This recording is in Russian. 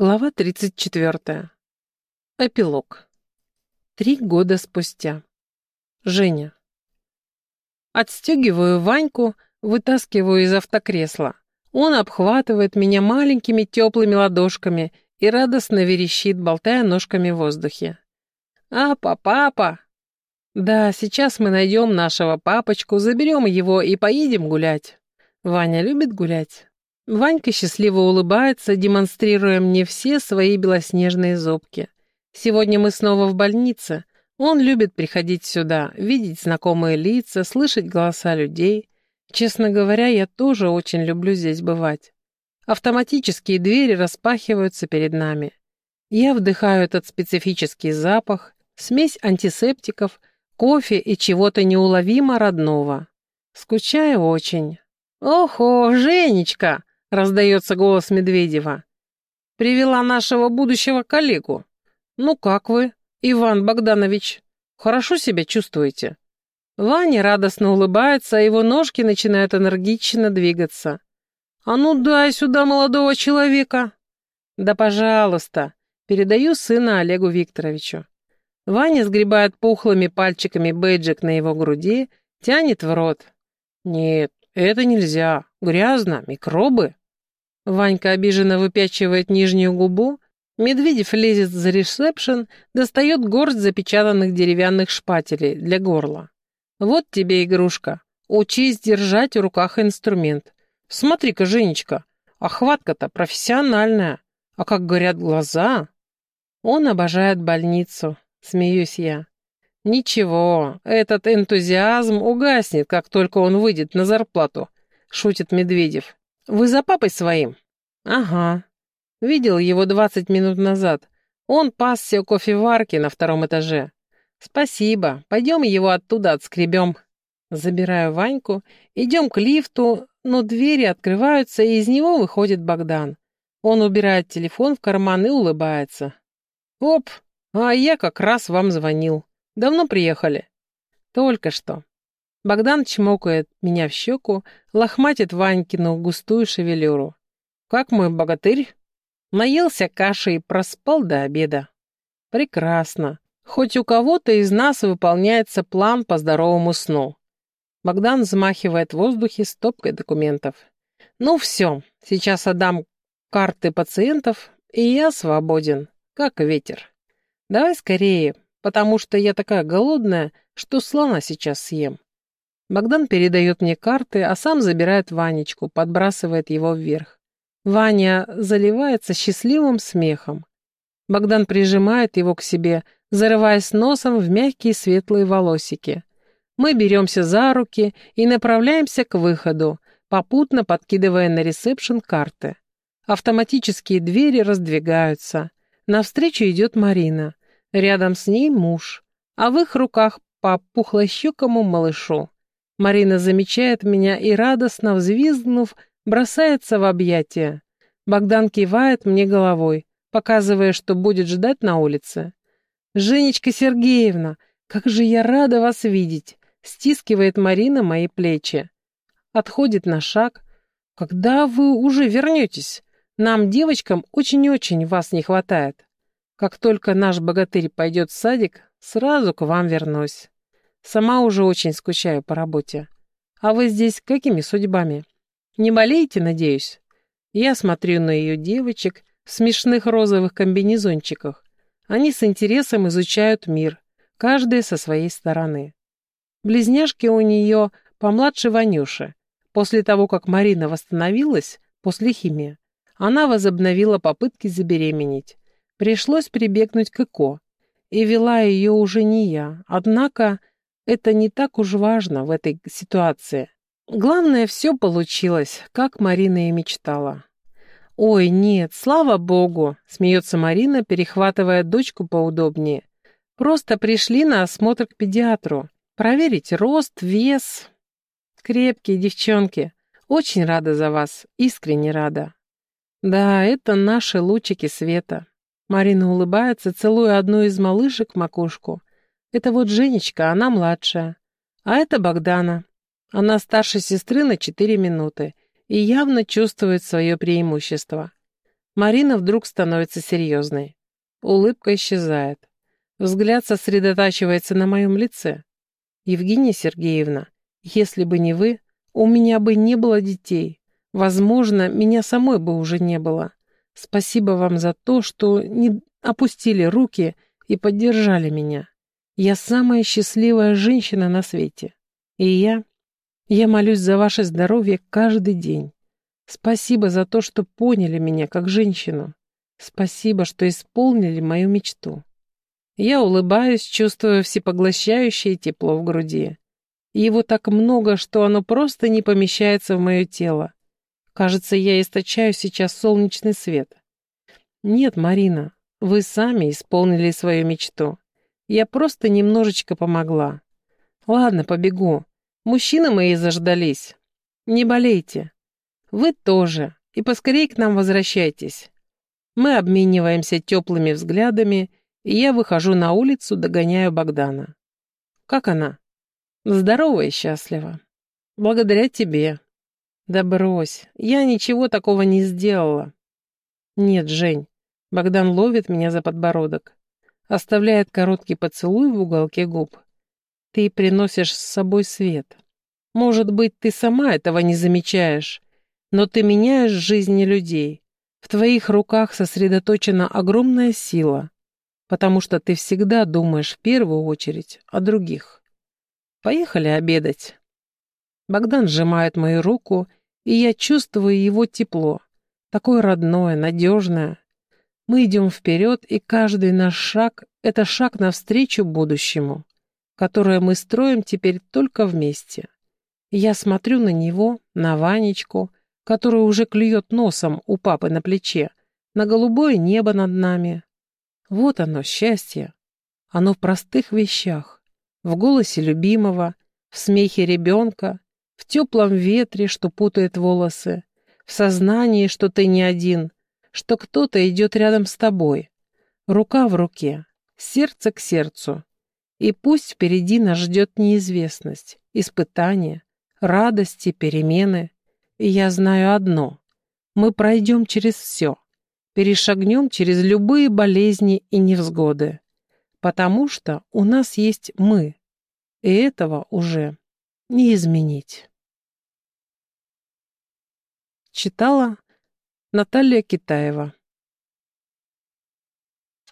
Глава 34. Эпилог. Три года спустя. Женя. Отстегиваю Ваньку, вытаскиваю из автокресла. Он обхватывает меня маленькими теплыми ладошками и радостно верещит, болтая ножками в воздухе. «Апа, папа!» «Да, сейчас мы найдем нашего папочку, заберем его и поедем гулять». Ваня любит гулять. Ванька счастливо улыбается, демонстрируя мне все свои белоснежные зубки. Сегодня мы снова в больнице. Он любит приходить сюда, видеть знакомые лица, слышать голоса людей. Честно говоря, я тоже очень люблю здесь бывать. Автоматические двери распахиваются перед нами. Я вдыхаю этот специфический запах, смесь антисептиков, кофе и чего-то неуловимо родного. Скучаю очень. «Охо, Женечка!» — раздается голос Медведева. «Привела нашего будущего коллегу. Ну как вы, Иван Богданович? Хорошо себя чувствуете?» Ваня радостно улыбается, а его ножки начинают энергично двигаться. «А ну дай сюда молодого человека!» «Да пожалуйста!» Передаю сына Олегу Викторовичу. Ваня сгребает пухлыми пальчиками бейджик на его груди, тянет в рот. «Нет, это нельзя. Грязно, микробы». Ванька обиженно выпячивает нижнюю губу, Медведев лезет за ресепшн, достает горсть запечатанных деревянных шпателей для горла. Вот тебе игрушка. Учись держать в руках инструмент. Смотри-ка, Женечка, охватка-то профессиональная. А как горят глаза. Он обожает больницу, смеюсь я. Ничего, этот энтузиазм угаснет, как только он выйдет на зарплату, шутит Медведев. «Вы за папой своим?» «Ага. Видел его двадцать минут назад. Он пасся у кофеварки на втором этаже. Спасибо. Пойдем его оттуда отскребем». Забираю Ваньку, идем к лифту, но двери открываются, и из него выходит Богдан. Он убирает телефон в карман и улыбается. «Оп, а я как раз вам звонил. Давно приехали?» «Только что. Богдан чмокает меня в щеку, лохматит Ванькину густую шевелюру. «Как мой богатырь?» Наелся кашей и проспал до обеда. «Прекрасно. Хоть у кого-то из нас выполняется план по здоровому сну». Богдан взмахивает в воздухе стопкой документов. «Ну все, сейчас отдам карты пациентов, и я свободен, как ветер. Давай скорее, потому что я такая голодная, что слона сейчас съем». Богдан передает мне карты, а сам забирает Ванечку, подбрасывает его вверх. Ваня заливается счастливым смехом. Богдан прижимает его к себе, зарываясь носом в мягкие светлые волосики. Мы беремся за руки и направляемся к выходу, попутно подкидывая на ресепшн карты. Автоматические двери раздвигаются. Навстречу идет Марина. Рядом с ней муж, а в их руках по пухлощекому малышу. Марина замечает меня и, радостно взвизгнув, бросается в объятия. Богдан кивает мне головой, показывая, что будет ждать на улице. «Женечка Сергеевна, как же я рада вас видеть!» стискивает Марина мои плечи. Отходит на шаг. «Когда вы уже вернетесь? Нам, девочкам, очень-очень вас не хватает. Как только наш богатырь пойдет в садик, сразу к вам вернусь». Сама уже очень скучаю по работе. А вы здесь какими судьбами? Не болеете, надеюсь? Я смотрю на ее девочек в смешных розовых комбинезончиках. Они с интересом изучают мир, каждая со своей стороны. Близняшки у нее помладше Ванюши. После того, как Марина восстановилась после химии, она возобновила попытки забеременеть. Пришлось прибегнуть к ЭКО. И вела ее уже не я. Однако это не так уж важно в этой ситуации. Главное, все получилось, как Марина и мечтала. «Ой, нет, слава богу!» — смеется Марина, перехватывая дочку поудобнее. «Просто пришли на осмотр к педиатру. Проверить рост, вес. Крепкие девчонки. Очень рада за вас, искренне рада». «Да, это наши лучики света». Марина улыбается, целуя одну из малышек в макушку. Это вот Женечка, она младшая. А это Богдана. Она старше сестры на четыре минуты и явно чувствует свое преимущество. Марина вдруг становится серьезной. Улыбка исчезает. Взгляд сосредотачивается на моем лице. Евгения Сергеевна, если бы не вы, у меня бы не было детей. Возможно, меня самой бы уже не было. Спасибо вам за то, что не опустили руки и поддержали меня. Я самая счастливая женщина на свете. И я... Я молюсь за ваше здоровье каждый день. Спасибо за то, что поняли меня как женщину. Спасибо, что исполнили мою мечту. Я улыбаюсь, чувствуя всепоглощающее тепло в груди. Его так много, что оно просто не помещается в мое тело. Кажется, я источаю сейчас солнечный свет. Нет, Марина, вы сами исполнили свою мечту. Я просто немножечко помогла. Ладно, побегу. Мужчины мои заждались. Не болейте. Вы тоже. И поскорей к нам возвращайтесь. Мы обмениваемся теплыми взглядами, и я выхожу на улицу, догоняю Богдана. Как она? Здорова и счастлива. Благодаря тебе. Да брось, я ничего такого не сделала. Нет, Жень. Богдан ловит меня за подбородок. Оставляет короткий поцелуй в уголке губ. Ты приносишь с собой свет. Может быть, ты сама этого не замечаешь, но ты меняешь жизни людей. В твоих руках сосредоточена огромная сила, потому что ты всегда думаешь в первую очередь о других. Поехали обедать. Богдан сжимает мою руку, и я чувствую его тепло, такое родное, надежное. Мы идем вперед, и каждый наш шаг — это шаг навстречу будущему, которое мы строим теперь только вместе. Я смотрю на него, на Ванечку, который уже клюет носом у папы на плече, на голубое небо над нами. Вот оно, счастье. Оно в простых вещах, в голосе любимого, в смехе ребенка, в теплом ветре, что путает волосы, в сознании, что ты не один, что кто-то идет рядом с тобой, рука в руке, сердце к сердцу. И пусть впереди нас ждет неизвестность, испытания, радости, перемены. И я знаю одно. Мы пройдем через все. Перешагнем через любые болезни и невзгоды. Потому что у нас есть мы. И этого уже не изменить. Читала Наталья Китаева